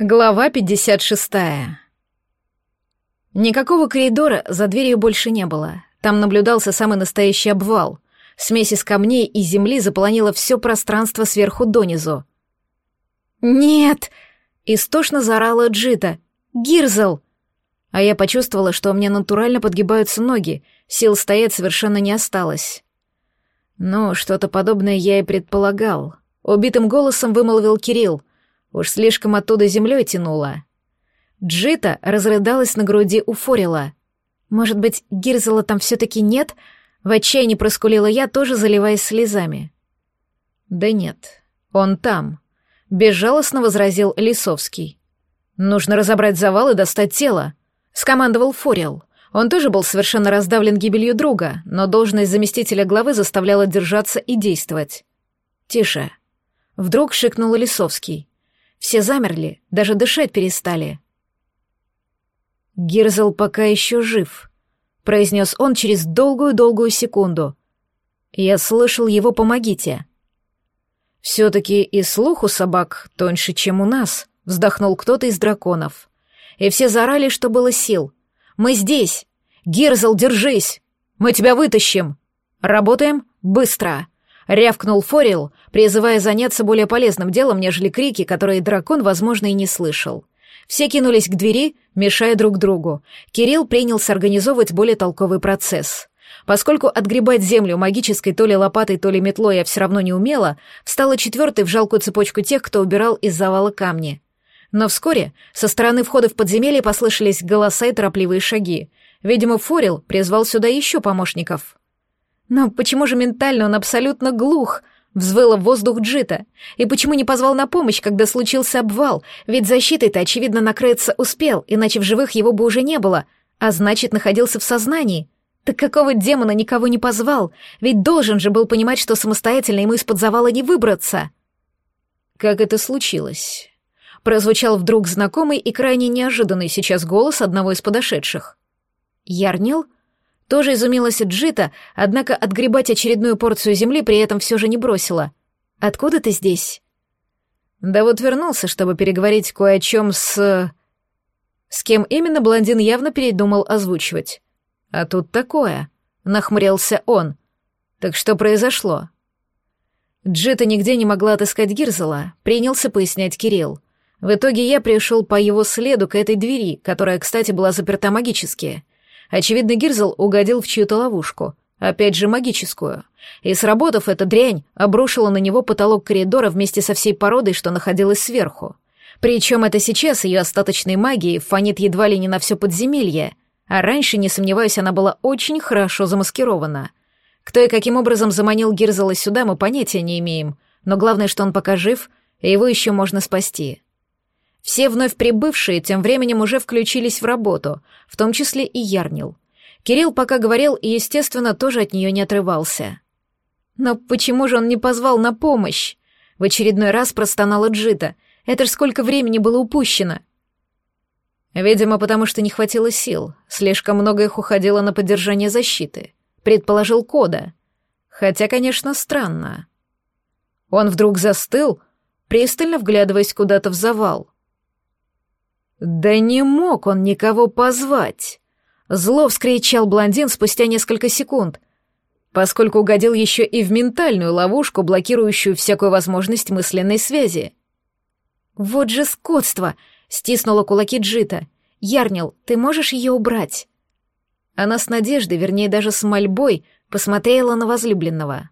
Глава 56. Никакого коридора за дверью больше не было. Там наблюдался самый настоящий обвал. Смесь из камней и земли заполонила все пространство сверху донизу. «Нет!» — истошно заорала Джита. «Гирзл!» А я почувствовала, что у меня натурально подгибаются ноги, сил стоять совершенно не осталось. Ну, что-то подобное я и предполагал. Убитым голосом вымолвил Кирилл. Уж слишком оттуда землей тянуло. Джита разрыдалась на груди у Форила. Может быть, Гирзела там все-таки нет? В отчаянии проскулила я, тоже заливаясь слезами. Да нет, он там. Безжалостно возразил Лисовский. Нужно разобрать завал и достать тело. Скомандовал Форил. Он тоже был совершенно раздавлен гибелью друга, но должность заместителя главы заставляла держаться и действовать. «Тише». Вдруг шикнул Лисовский. Все замерли, даже дышать перестали. «Гирзл пока еще жив», — произнес он через долгую-долгую секунду. «Я слышал его «помогите». «Все-таки и слух у собак тоньше, чем у нас», — вздохнул кто-то из драконов. И все заорали, что было сил. «Мы здесь! Гирзл, держись! Мы тебя вытащим! Работаем быстро!» Рявкнул Форил, призывая заняться более полезным делом, нежели крики, которые дракон, возможно, и не слышал. Все кинулись к двери, мешая друг другу. Кирилл принялся организовывать более толковый процесс. Поскольку отгребать землю магической то ли лопатой, то ли метлой я все равно не умела, встала четвертой в жалкую цепочку тех, кто убирал из завала камни. Но вскоре со стороны входа в подземелье послышались голоса и торопливые шаги. Видимо, Форил призвал сюда еще помощников. Но почему же ментально он абсолютно глух? Взвыла в воздух Джита. И почему не позвал на помощь, когда случился обвал? Ведь защитой-то, очевидно, накрыться успел, иначе в живых его бы уже не было. А значит, находился в сознании. Так какого демона никого не позвал? Ведь должен же был понимать, что самостоятельно ему из-под завала не выбраться. Как это случилось? Прозвучал вдруг знакомый и крайне неожиданный сейчас голос одного из подошедших. Ярнил? — тоже изумилась Джита, однако отгребать очередную порцию земли при этом все же не бросила. «Откуда ты здесь?» «Да вот вернулся, чтобы переговорить кое о чем с...» С кем именно блондин явно передумал озвучивать. «А тут такое», — нахмурился он. «Так что произошло?» Джита нигде не могла отыскать Гирзела, принялся пояснять Кирилл. В итоге я пришел по его следу к этой двери, которая, кстати, была заперта магически. Очевидно, Гирзл угодил в чью-то ловушку, опять же магическую. И сработав, эта дрянь обрушила на него потолок коридора вместе со всей породой, что находилась сверху. Причем это сейчас ее остаточной магией фонит едва ли не на все подземелье, а раньше, не сомневаюсь, она была очень хорошо замаскирована. Кто и каким образом заманил Гирзела сюда, мы понятия не имеем, но главное, что он пока жив, и его еще можно спасти. Все вновь прибывшие тем временем уже включились в работу, в том числе и Ярнил. Кирилл пока говорил и, естественно, тоже от нее не отрывался. «Но почему же он не позвал на помощь?» В очередной раз простонала Джита. «Это ж сколько времени было упущено!» «Видимо, потому что не хватило сил. Слишком много их уходило на поддержание защиты», — предположил Кода. Хотя, конечно, странно. Он вдруг застыл, пристально вглядываясь куда-то в завал. «Да не мог он никого позвать!» Зло вскричал блондин спустя несколько секунд, поскольку угодил еще и в ментальную ловушку, блокирующую всякую возможность мысленной связи. «Вот же скотство!» — стиснула кулаки Джита. «Ярнил, ты можешь ее убрать?» Она с надеждой, вернее даже с мольбой, посмотрела на возлюбленного.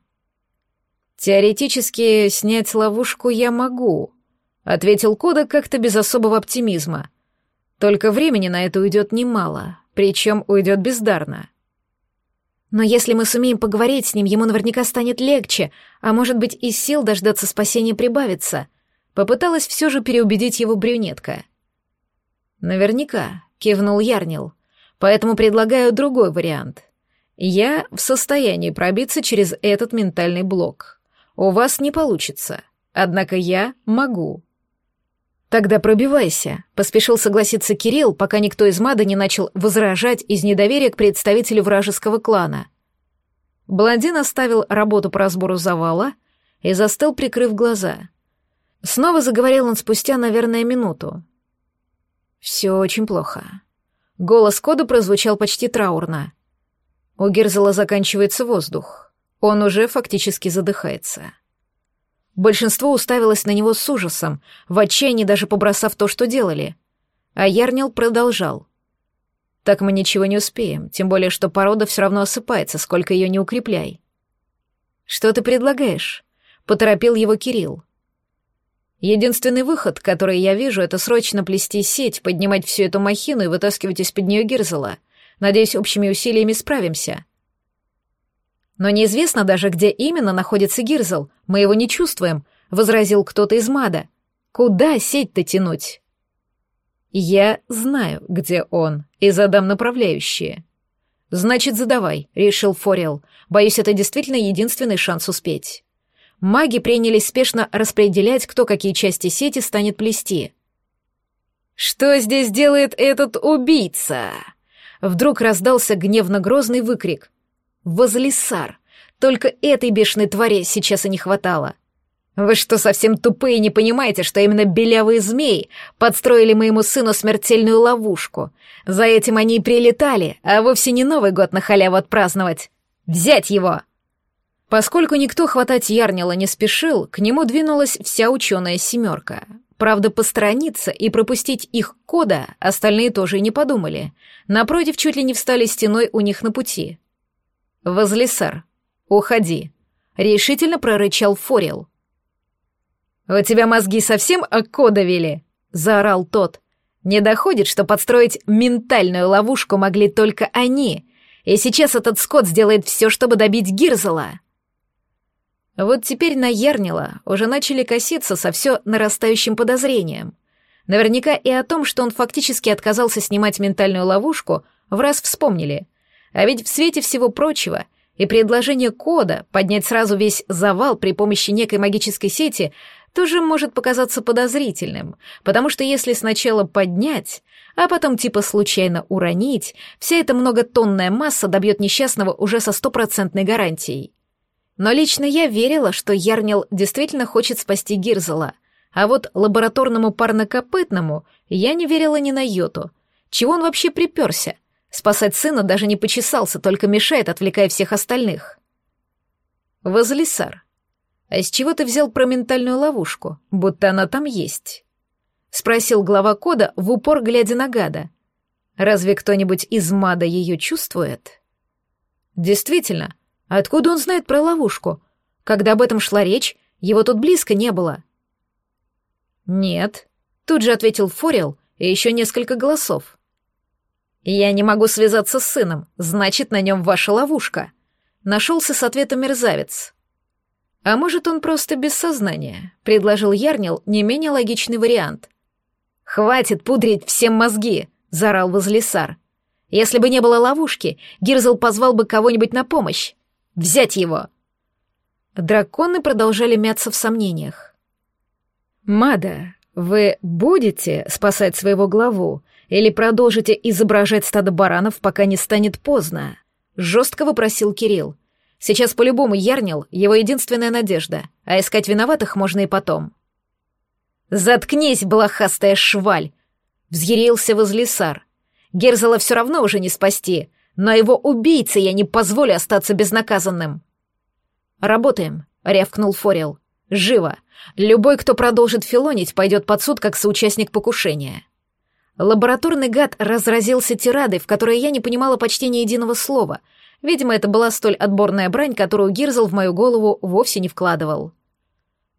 «Теоретически снять ловушку я могу», — ответил Кода как-то без особого оптимизма. Только времени на это уйдет немало, причем уйдет бездарно. Но если мы сумеем поговорить с ним, ему наверняка станет легче, а может быть и сил дождаться спасения прибавится. Попыталась все же переубедить его брюнетка. Наверняка, кивнул Ярнил. Поэтому предлагаю другой вариант. Я в состоянии пробиться через этот ментальный блок. У вас не получится. Однако я могу. «Тогда пробивайся», — поспешил согласиться Кирилл, пока никто из Мада не начал возражать из недоверия к представителю вражеского клана. Блондин оставил работу по разбору завала и застыл, прикрыв глаза. Снова заговорил он спустя, наверное, минуту. Все очень плохо. Голос кода прозвучал почти траурно. У Герзела заканчивается воздух. Он уже фактически задыхается. Большинство уставилось на него с ужасом, в отчаянии даже побросав то, что делали. А Ярнил продолжал. «Так мы ничего не успеем, тем более, что порода все равно осыпается, сколько ее не укрепляй». «Что ты предлагаешь?» — поторопил его Кирилл. «Единственный выход, который я вижу, это срочно плести сеть, поднимать всю эту махину и вытаскивать из-под нее Гирзела. Надеюсь, общими усилиями справимся». «Но неизвестно даже, где именно находится Гирзл. Мы его не чувствуем», — возразил кто-то из Мада. «Куда сеть-то тянуть?» «Я знаю, где он, и задам направляющие». «Значит, задавай», — решил Форел. «Боюсь, это действительно единственный шанс успеть». Маги принялись спешно распределять, кто какие части сети станет плести. «Что здесь делает этот убийца?» Вдруг раздался гневно-грозный выкрик. Возлисар. Только этой бешеной твари сейчас и не хватало. Вы что, совсем тупые не понимаете, что именно белявые змеи подстроили моему сыну смертельную ловушку? За этим они и прилетали, а вовсе не Новый год на халяву отпраздновать. Взять его!» Поскольку никто хватать Ярнила не спешил, к нему двинулась вся ученая семерка. Правда, посторониться и пропустить их кода остальные тоже и не подумали. Напротив, чуть ли не встали стеной у них на пути. «Возлисар, уходи», — решительно прорычал Форел. «У тебя мозги совсем окодовели?» — заорал тот. «Не доходит, что подстроить ментальную ловушку могли только они, и сейчас этот скот сделает все, чтобы добить Гирзела». Вот теперь на Ярнила уже начали коситься со все нарастающим подозрением. Наверняка и о том, что он фактически отказался снимать ментальную ловушку, в раз вспомнили — а ведь в свете всего прочего и предложение кода поднять сразу весь завал при помощи некой магической сети тоже может показаться подозрительным, потому что если сначала поднять, а потом типа случайно уронить, вся эта многотонная масса добьет несчастного уже со стопроцентной гарантией. Но лично я верила, что Ярнил действительно хочет спасти Гирзела, а вот лабораторному парнокопытному я не верила ни на йоту. Чего он вообще приперся? Спасать сына даже не почесался, только мешает, отвлекая всех остальных. Возлисар, а из чего ты взял про ментальную ловушку, будто она там есть? Спросил глава кода, в упор глядя на гада. Разве кто-нибудь из МАДа ее чувствует? Действительно, откуда он знает про ловушку? Когда об этом шла речь, его тут близко не было. Нет, тут же ответил Форел и еще несколько голосов. «Я не могу связаться с сыном, значит, на нем ваша ловушка», — нашелся с ответом мерзавец. «А может, он просто без сознания?» — предложил Ярнил не менее логичный вариант. «Хватит пудрить всем мозги!» — заорал Возлисар. «Если бы не было ловушки, Гирзл позвал бы кого-нибудь на помощь. Взять его!» Драконы продолжали мяться в сомнениях. «Мада, вы будете спасать своего главу или продолжите изображать стадо баранов, пока не станет поздно?» — жестко вопросил Кирилл. «Сейчас по-любому Ярнил — его единственная надежда, а искать виноватых можно и потом». «Заткнись, блохастая шваль!» — взъярился возлесар. «Герзела все равно уже не спасти, но его убийце я не позволю остаться безнаказанным». «Работаем», — рявкнул Форел. «Живо! Любой, кто продолжит филонить, пойдет под суд как соучастник покушения». Лабораторный гад разразился тирадой, в которой я не понимала почти ни единого слова. Видимо, это была столь отборная брань, которую Гирзл в мою голову вовсе не вкладывал.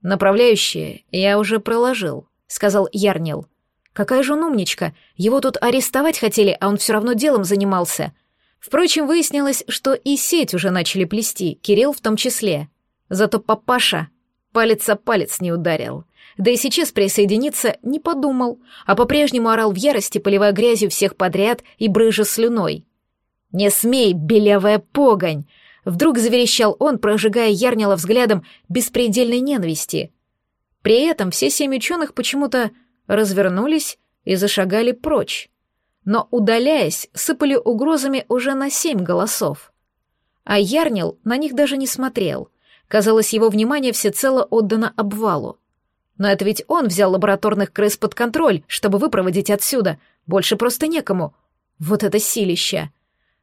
«Направляющие я уже проложил», — сказал Ярнил. «Какая же он умничка! Его тут арестовать хотели, а он все равно делом занимался». Впрочем, выяснилось, что и сеть уже начали плести, Кирилл в том числе. Зато папаша палец о палец не ударил. Да и сейчас присоединиться не подумал, а по-прежнему орал в ярости, поливая грязью всех подряд и брыжа слюной. «Не смей, белявая погонь!» Вдруг заверещал он, прожигая Ярнила взглядом беспредельной ненависти. При этом все семь ученых почему-то развернулись и зашагали прочь. Но, удаляясь, сыпали угрозами уже на семь голосов. А Ярнил на них даже не смотрел. Казалось, его внимание всецело отдано обвалу. Но это ведь он взял лабораторных крыс под контроль, чтобы выпроводить отсюда. Больше просто некому. Вот это силища.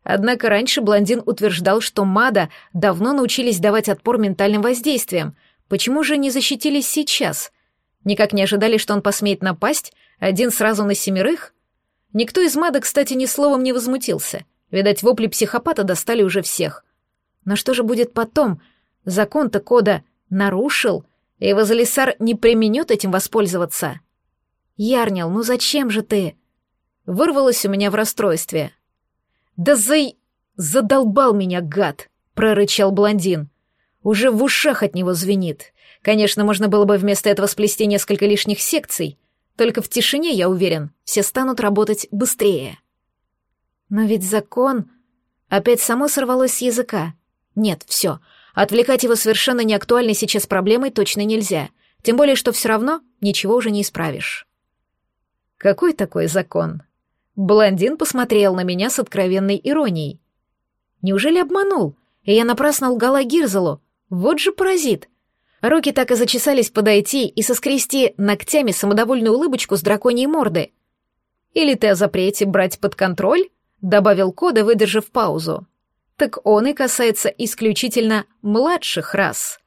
Однако раньше блондин утверждал, что МАДА давно научились давать отпор ментальным воздействиям. Почему же не защитились сейчас? Никак не ожидали, что он посмеет напасть? Один сразу на семерых? Никто из МАДА, кстати, ни словом не возмутился. Видать, вопли психопата достали уже всех. Но что же будет потом? Закон-то кода нарушил, и Вазалисар не применет этим воспользоваться. «Ярнил, ну зачем же ты?» Вырвалось у меня в расстройстве. «Да зай... задолбал меня, гад!» — прорычал блондин. Уже в ушах от него звенит. Конечно, можно было бы вместо этого сплести несколько лишних секций, только в тишине, я уверен, все станут работать быстрее. Но ведь закон... Опять само сорвалось с языка. Нет, все. Отвлекать его совершенно неактуальной сейчас проблемой точно нельзя. Тем более, что все равно ничего уже не исправишь. Какой такой закон? Блондин посмотрел на меня с откровенной иронией. Неужели обманул? И я напрасно лгала Гирзелу. Вот же паразит. Руки так и зачесались подойти и соскрести ногтями самодовольную улыбочку с драконьей морды. «Или ты о запрете брать под контроль?» — добавил Кода, выдержав паузу. «Так он и касается исключительно младших рас,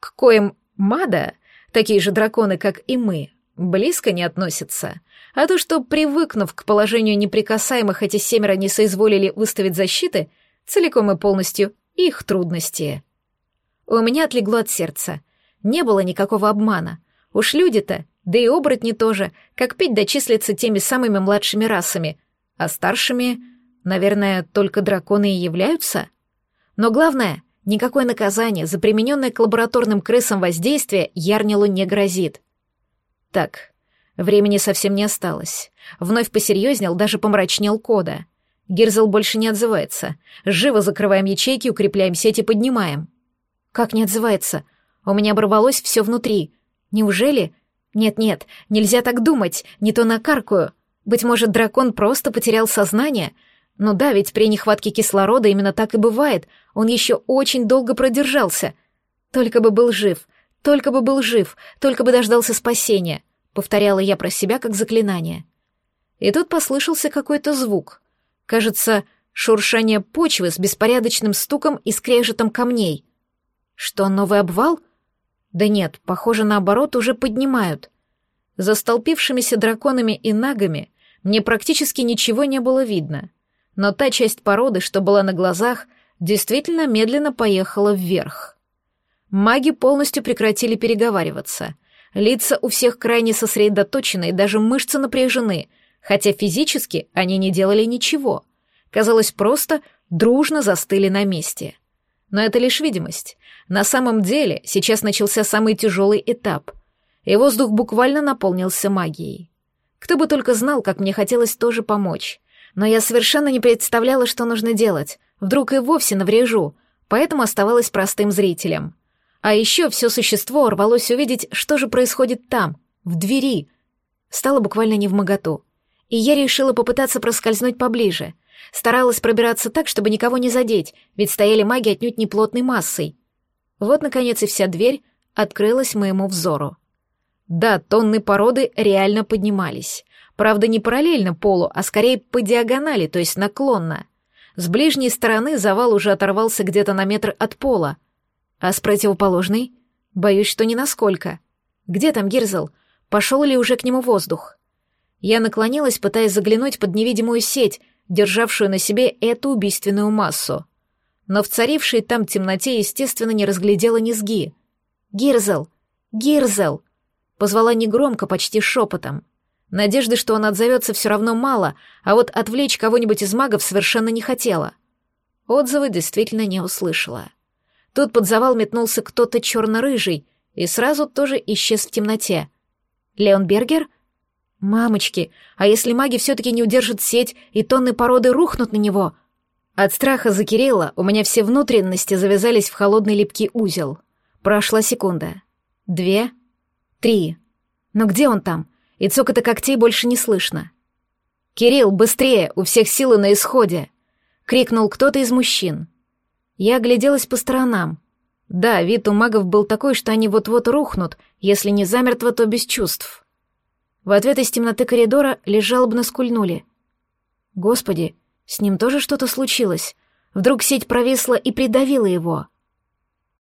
к коим Мада, такие же драконы, как и мы, близко не относятся. А то, что, привыкнув к положению неприкасаемых, эти семеро не соизволили выставить защиты, целиком и полностью их трудности. У меня отлегло от сердца. Не было никакого обмана. Уж люди-то, да и оборотни тоже, как пить дочислятся теми самыми младшими расами, а старшими, наверное, только драконы и являются. Но главное, никакое наказание за примененное к лабораторным крысам воздействие Ярнилу не грозит. Так, времени совсем не осталось. Вновь посерьезнел, даже помрачнел кода. Гирзел больше не отзывается. Живо закрываем ячейки, укрепляем сети, поднимаем. Как не отзывается? У меня оборвалось все внутри. Неужели? Нет-нет, нельзя так думать, не то накаркаю. Быть может, дракон просто потерял сознание? Ну да, ведь при нехватке кислорода именно так и бывает. Он еще очень долго продержался. Только бы был жив. Только бы был жив, только бы дождался спасения, повторяла я про себя как заклинание. И тут послышался какой-то звук. Кажется, шуршание почвы с беспорядочным стуком и скрежетом камней. Что, новый обвал? Да нет, похоже, наоборот, уже поднимают. За столпившимися драконами и нагами мне практически ничего не было видно. Но та часть породы, что была на глазах, действительно медленно поехала вверх. Маги полностью прекратили переговариваться. Лица у всех крайне сосредоточены и даже мышцы напряжены, хотя физически они не делали ничего. Казалось, просто дружно застыли на месте. Но это лишь видимость. На самом деле сейчас начался самый тяжелый этап, и воздух буквально наполнился магией. Кто бы только знал, как мне хотелось тоже помочь. Но я совершенно не представляла, что нужно делать. Вдруг и вовсе наврежу, поэтому оставалась простым зрителем. А еще все существо рвалось увидеть, что же происходит там, в двери. Стало буквально не в моготу. И я решила попытаться проскользнуть поближе. Старалась пробираться так, чтобы никого не задеть, ведь стояли маги отнюдь не плотной массой. Вот, наконец, и вся дверь открылась моему взору. Да, тонны породы реально поднимались. Правда, не параллельно полу, а скорее по диагонали, то есть наклонно. С ближней стороны завал уже оторвался где-то на метр от пола, а с противоположной? Боюсь, что не насколько. Где там Гирзел? Пошел ли уже к нему воздух? Я наклонилась, пытаясь заглянуть под невидимую сеть, державшую на себе эту убийственную массу. Но в царившей там темноте, естественно, не разглядела низги. «Гирзел! Гирзел!» Позвала негромко, почти шепотом. Надежды, что он отзовется, все равно мало, а вот отвлечь кого-нибудь из магов совершенно не хотела. Отзывы действительно не услышала. Тут под завал метнулся кто-то черно-рыжий и сразу тоже исчез в темноте. Леон Бергер? Мамочки, а если маги все-таки не удержат сеть и тонны породы рухнут на него? От страха за Кирилла у меня все внутренности завязались в холодный липкий узел. Прошла секунда. Две. Три. Но где он там? И цокота когтей больше не слышно. «Кирилл, быстрее! У всех силы на исходе!» — крикнул кто-то из мужчин. Я огляделась по сторонам. Да, вид у магов был такой, что они вот-вот рухнут, если не замертво, то без чувств. В ответ из темноты коридора лишь жалобно скульнули. Господи, с ним тоже что-то случилось. Вдруг сеть провисла и придавила его.